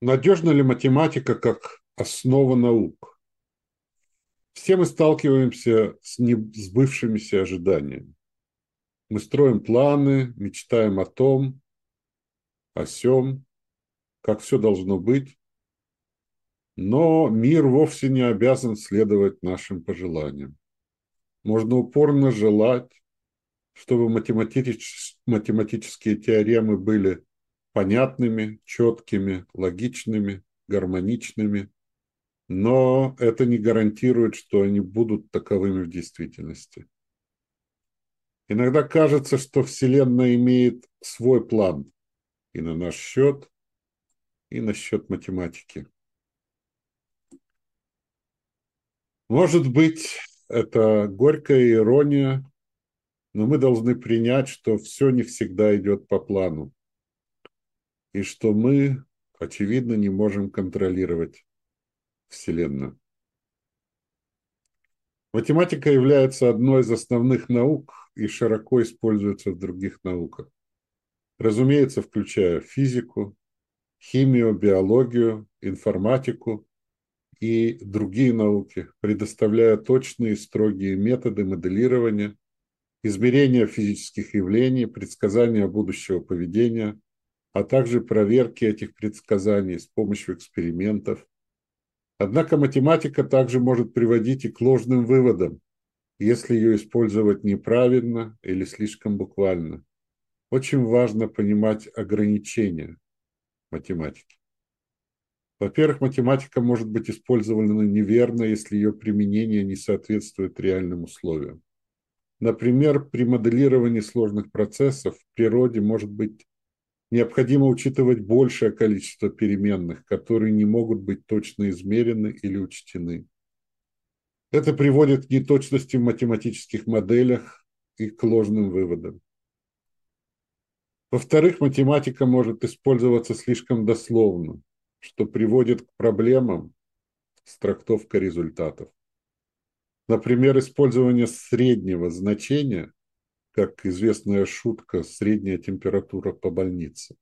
Надежна ли математика как основа наук? Все мы сталкиваемся с несбывшимися ожиданиями. Мы строим планы, мечтаем о том, о сем, как все должно быть, но мир вовсе не обязан следовать нашим пожеланиям. Можно упорно желать, чтобы математические теоремы были понятными, четкими, логичными, гармоничными, но это не гарантирует, что они будут таковыми в действительности. Иногда кажется, что Вселенная имеет свой план и на наш счет, и на счет математики. Может быть, это горькая ирония, но мы должны принять, что все не всегда идет по плану и что мы, очевидно, не можем контролировать Вселенную. Математика является одной из основных наук и широко используется в других науках. Разумеется, включая физику, химию, биологию, информатику и другие науки, предоставляя точные и строгие методы моделирования, измерения физических явлений, предсказания будущего поведения, а также проверки этих предсказаний с помощью экспериментов. Однако математика также может приводить и к ложным выводам, если ее использовать неправильно или слишком буквально. Очень важно понимать ограничения математики. Во-первых, математика может быть использована неверно, если ее применение не соответствует реальным условиям. Например, при моделировании сложных процессов в природе может быть необходимо учитывать большее количество переменных, которые не могут быть точно измерены или учтены. Это приводит к неточности в математических моделях и к ложным выводам. Во-вторых, математика может использоваться слишком дословно, что приводит к проблемам с трактовкой результатов. Например, использование среднего значения как известная шутка «средняя температура по больнице».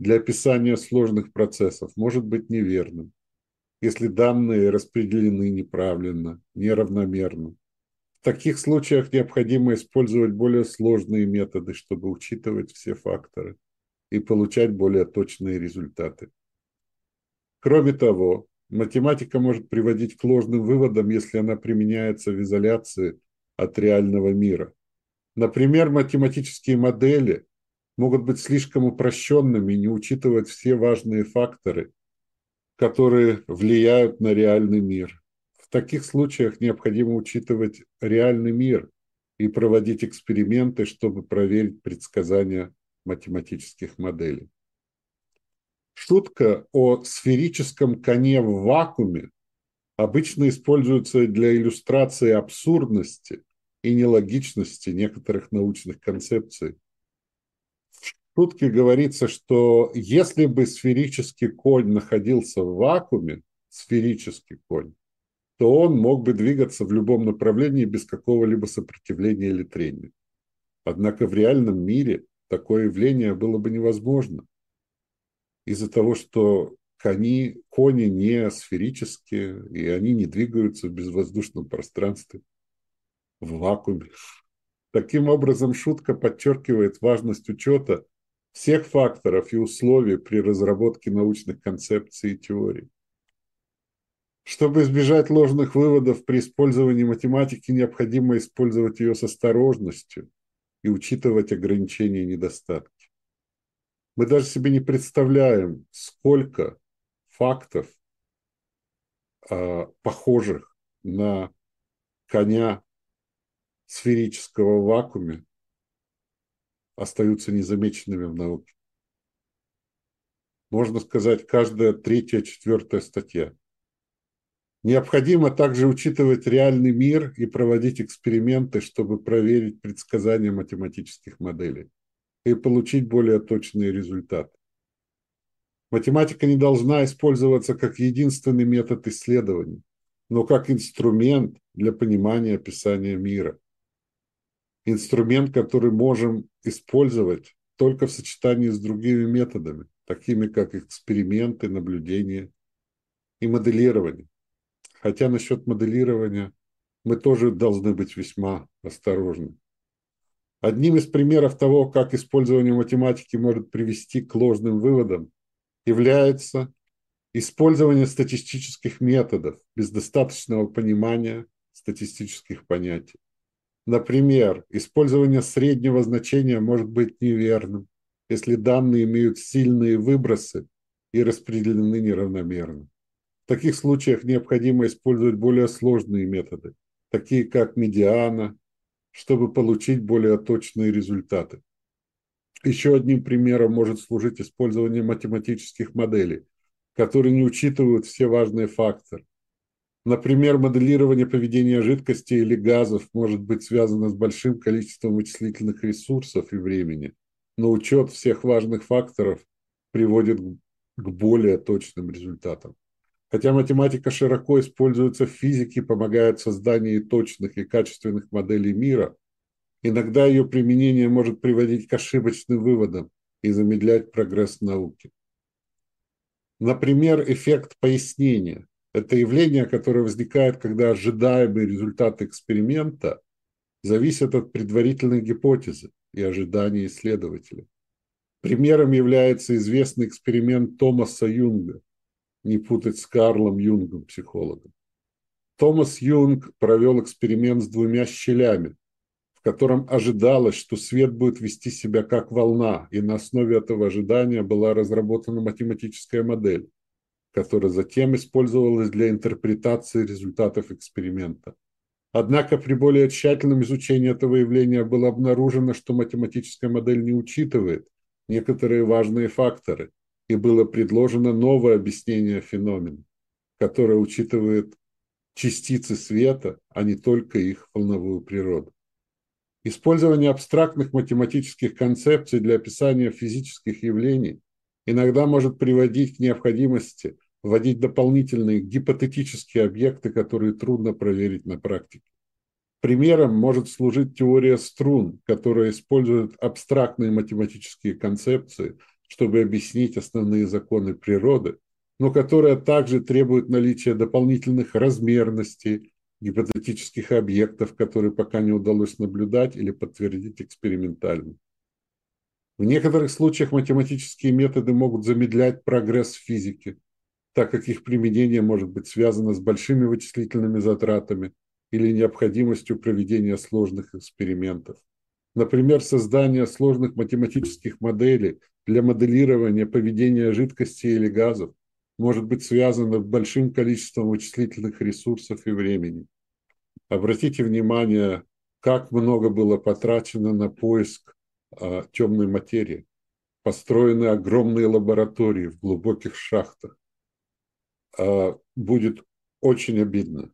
Для описания сложных процессов может быть неверным, если данные распределены неправильно, неравномерно. В таких случаях необходимо использовать более сложные методы, чтобы учитывать все факторы и получать более точные результаты. Кроме того, математика может приводить к ложным выводам, если она применяется в изоляции от реального мира – Например, математические модели могут быть слишком упрощенными и не учитывать все важные факторы, которые влияют на реальный мир. В таких случаях необходимо учитывать реальный мир и проводить эксперименты, чтобы проверить предсказания математических моделей. Шутка о сферическом коне в вакууме обычно используется для иллюстрации абсурдности – и нелогичности некоторых научных концепций. В шутке говорится, что если бы сферический конь находился в вакууме, сферический конь, то он мог бы двигаться в любом направлении без какого-либо сопротивления или трения. Однако в реальном мире такое явление было бы невозможно из-за того, что кони, кони не сферические, и они не двигаются в безвоздушном пространстве в вакууме. Таким образом, шутка подчеркивает важность учета всех факторов и условий при разработке научных концепций и теорий. Чтобы избежать ложных выводов при использовании математики, необходимо использовать ее с осторожностью и учитывать ограничения и недостатки. Мы даже себе не представляем, сколько фактов, э, похожих на коня сферического вакууме остаются незамеченными в науке. Можно сказать, каждая третья, четвертая статья. Необходимо также учитывать реальный мир и проводить эксперименты, чтобы проверить предсказания математических моделей и получить более точные результаты. Математика не должна использоваться как единственный метод исследований, но как инструмент для понимания описания мира инструмент, который можем использовать только в сочетании с другими методами, такими как эксперименты, наблюдения и моделирование. Хотя насчет моделирования мы тоже должны быть весьма осторожны. Одним из примеров того, как использование математики может привести к ложным выводам, является использование статистических методов без достаточного понимания статистических понятий. Например, использование среднего значения может быть неверным, если данные имеют сильные выбросы и распределены неравномерно. В таких случаях необходимо использовать более сложные методы, такие как медиана, чтобы получить более точные результаты. Еще одним примером может служить использование математических моделей, которые не учитывают все важные факторы. Например, моделирование поведения жидкости или газов может быть связано с большим количеством вычислительных ресурсов и времени, но учет всех важных факторов приводит к более точным результатам. Хотя математика широко используется в физике, помогает в создании точных и качественных моделей мира, иногда ее применение может приводить к ошибочным выводам и замедлять прогресс науки. Например, эффект пояснения – это явление, которое возникает, когда ожидаемый результат эксперимента зависит от предварительной гипотезы и ожиданий исследователя. Примером является известный эксперимент Томаса Юнга, не путать с Карлом Юнгом, психологом. Томас Юнг провел эксперимент с двумя щелями, в котором ожидалось, что свет будет вести себя как волна, и на основе этого ожидания была разработана математическая модель которая затем использовалась для интерпретации результатов эксперимента. Однако при более тщательном изучении этого явления было обнаружено, что математическая модель не учитывает некоторые важные факторы, и было предложено новое объяснение феномена, которое учитывает частицы света, а не только их волновую природу. Использование абстрактных математических концепций для описания физических явлений иногда может приводить к необходимости вводить дополнительные гипотетические объекты, которые трудно проверить на практике. Примером может служить теория струн, которая использует абстрактные математические концепции, чтобы объяснить основные законы природы, но которая также требует наличия дополнительных размерностей, гипотетических объектов, которые пока не удалось наблюдать или подтвердить экспериментально. В некоторых случаях математические методы могут замедлять прогресс физики, так как их применение может быть связано с большими вычислительными затратами или необходимостью проведения сложных экспериментов. Например, создание сложных математических моделей для моделирования поведения жидкостей или газов может быть связано с большим количеством вычислительных ресурсов и времени. Обратите внимание, как много было потрачено на поиск а, темной материи. Построены огромные лаборатории в глубоких шахтах будет очень обидно,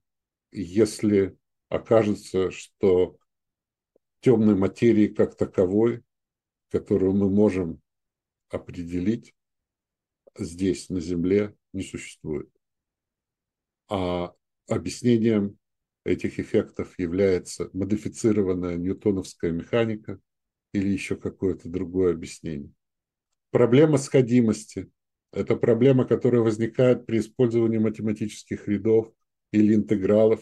если окажется, что темной материи как таковой, которую мы можем определить здесь, на Земле, не существует. А объяснением этих эффектов является модифицированная ньютоновская механика или еще какое-то другое объяснение. Проблема сходимости это проблема, которая возникает при использовании математических рядов или интегралов,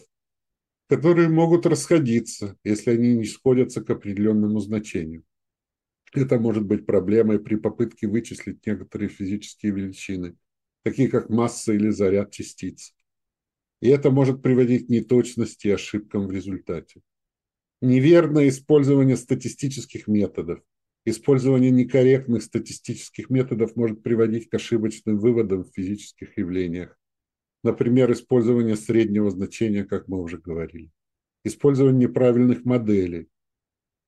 которые могут расходиться, если они не сходятся к определенному значению. Это может быть проблемой при попытке вычислить некоторые физические величины, такие как масса или заряд частиц. И это может приводить к неточности и ошибкам в результате. Неверное использование статистических методов – Использование некорректных статистических методов может приводить к ошибочным выводам в физических явлениях. Например, использование среднего значения, как мы уже говорили. Использование неправильных моделей.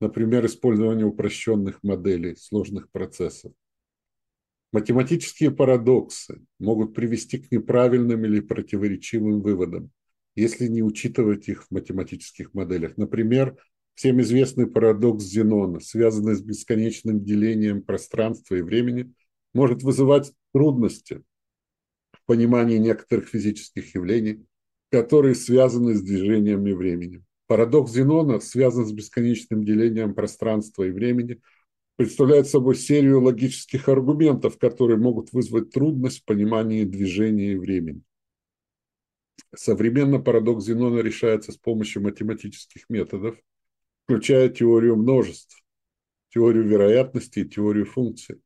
Например, использование упрощенных моделей сложных процессов. Математические парадоксы могут привести к неправильным или противоречивым выводам, если не учитывать их в математических моделях. Например, Всем известный парадокс Зенона, связанный с бесконечным делением пространства и времени, может вызывать трудности в понимании некоторых физических явлений, которые связаны с движением и временем. Парадокс Зенона связан с бесконечным делением пространства и времени, представляет собой серию логических аргументов, которые могут вызвать трудность в понимании движения и времени. Современно парадокс Зенона решается с помощью математических методов, включая теорию множеств, теорию вероятности и теорию функций.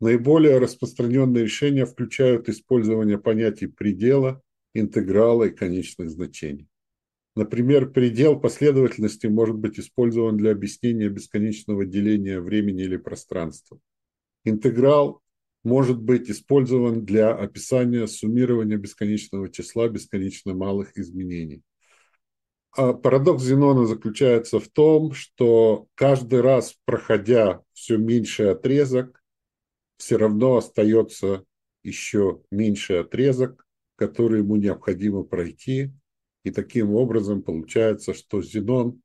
Наиболее распространенные решения включают использование понятий предела, интеграла и конечных значений. Например, предел последовательности может быть использован для объяснения бесконечного деления времени или пространства. Интеграл может быть использован для описания суммирования бесконечного числа бесконечно малых изменений. А парадокс Зенона заключается в том, что каждый раз, проходя все меньший отрезок, все равно остается еще меньший отрезок, который ему необходимо пройти, и таким образом получается, что Зенон,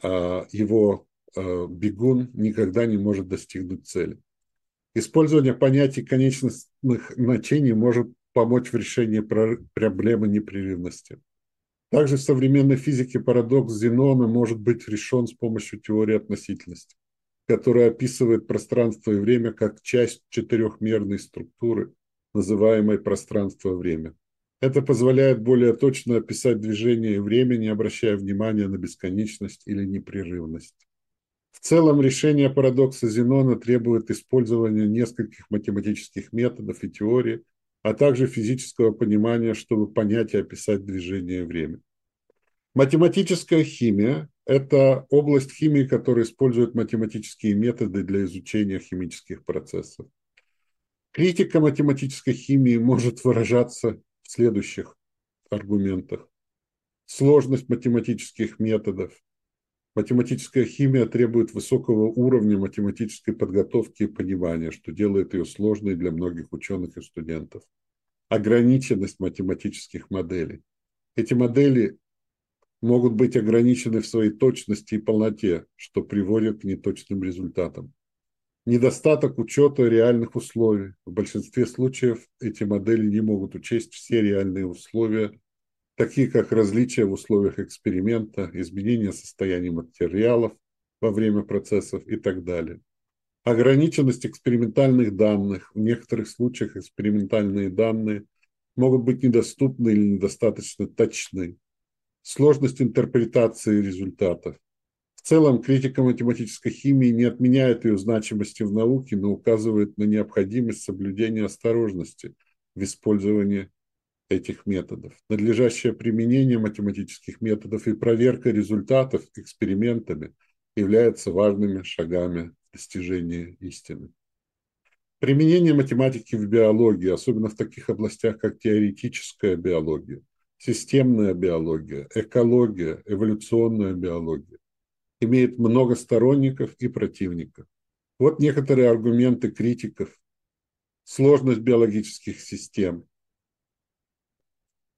а, его а, бегун, никогда не может достигнуть цели. Использование понятий конечностных значений может помочь в решении проблемы непрерывности. Также в современной физике парадокс Зенона может быть решен с помощью теории относительности, которая описывает пространство и время как часть четырехмерной структуры, называемой пространство-время. Это позволяет более точно описать движение и время, не обращая внимания на бесконечность или непрерывность. В целом решение парадокса Зенона требует использования нескольких математических методов и теорий, а также физического понимания, чтобы понять и описать движение и время. Математическая химия – это область химии, которая использует математические методы для изучения химических процессов. Критика математической химии может выражаться в следующих аргументах. Сложность математических методов. Математическая химия требует высокого уровня математической подготовки и понимания, что делает ее сложной для многих ученых и студентов. Ограниченность математических моделей. Эти модели могут быть ограничены в своей точности и полноте, что приводит к неточным результатам. Недостаток учета реальных условий. В большинстве случаев эти модели не могут учесть все реальные условия, такие как различия в условиях эксперимента, изменение состояния материалов во время процессов и так далее. Ограниченность экспериментальных данных. В некоторых случаях экспериментальные данные могут быть недоступны или недостаточно точны. Сложность интерпретации результатов целом критика математической химии не отменяет ее значимости в науке, но указывает на необходимость соблюдения осторожности в использовании этих методов. Надлежащее применение математических методов и проверка результатов экспериментами являются важными шагами достижения истины. Применение математики в биологии, особенно в таких областях, как теоретическая биология, системная биология, экология, эволюционная биология, имеет много сторонников и противников. Вот некоторые аргументы критиков. Сложность биологических систем.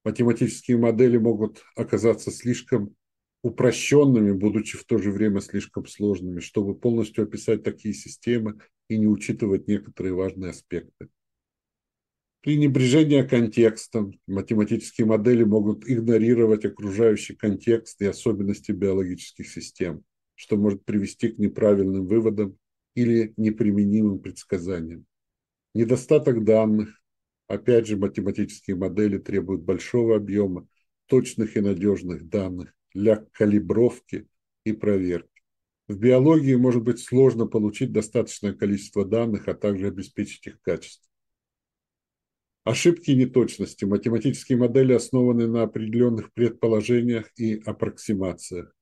Математические модели могут оказаться слишком упрощенными, будучи в то же время слишком сложными, чтобы полностью описать такие системы и не учитывать некоторые важные аспекты. Пренебрежение контекстом. Математические модели могут игнорировать окружающий контекст и особенности биологических систем что может привести к неправильным выводам или неприменимым предсказаниям. Недостаток данных. Опять же, математические модели требуют большого объема точных и надежных данных для калибровки и проверки. В биологии может быть сложно получить достаточное количество данных, а также обеспечить их качество. Ошибки и неточности. Математические модели основаны на определенных предположениях и аппроксимациях.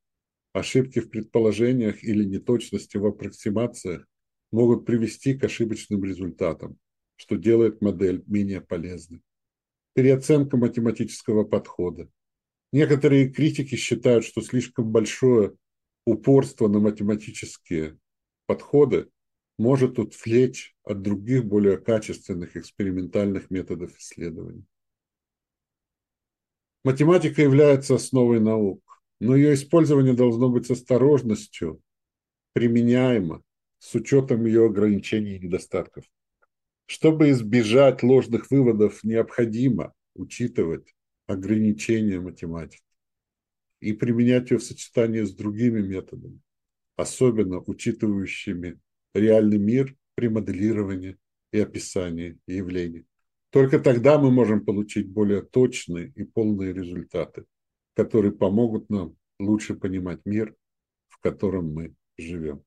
Ошибки в предположениях или неточности в аппроксимациях могут привести к ошибочным результатам, что делает модель менее полезной. Переоценка математического подхода. Некоторые критики считают, что слишком большое упорство на математические подходы может отвлечь от других более качественных экспериментальных методов исследований. Математика является основой наук но ее использование должно быть с осторожностью, применяемо, с учетом ее ограничений и недостатков. Чтобы избежать ложных выводов, необходимо учитывать ограничения математики и применять ее в сочетании с другими методами, особенно учитывающими реальный мир при моделировании и описании явлений. Только тогда мы можем получить более точные и полные результаты, которые помогут нам лучше понимать мир, в котором мы живем.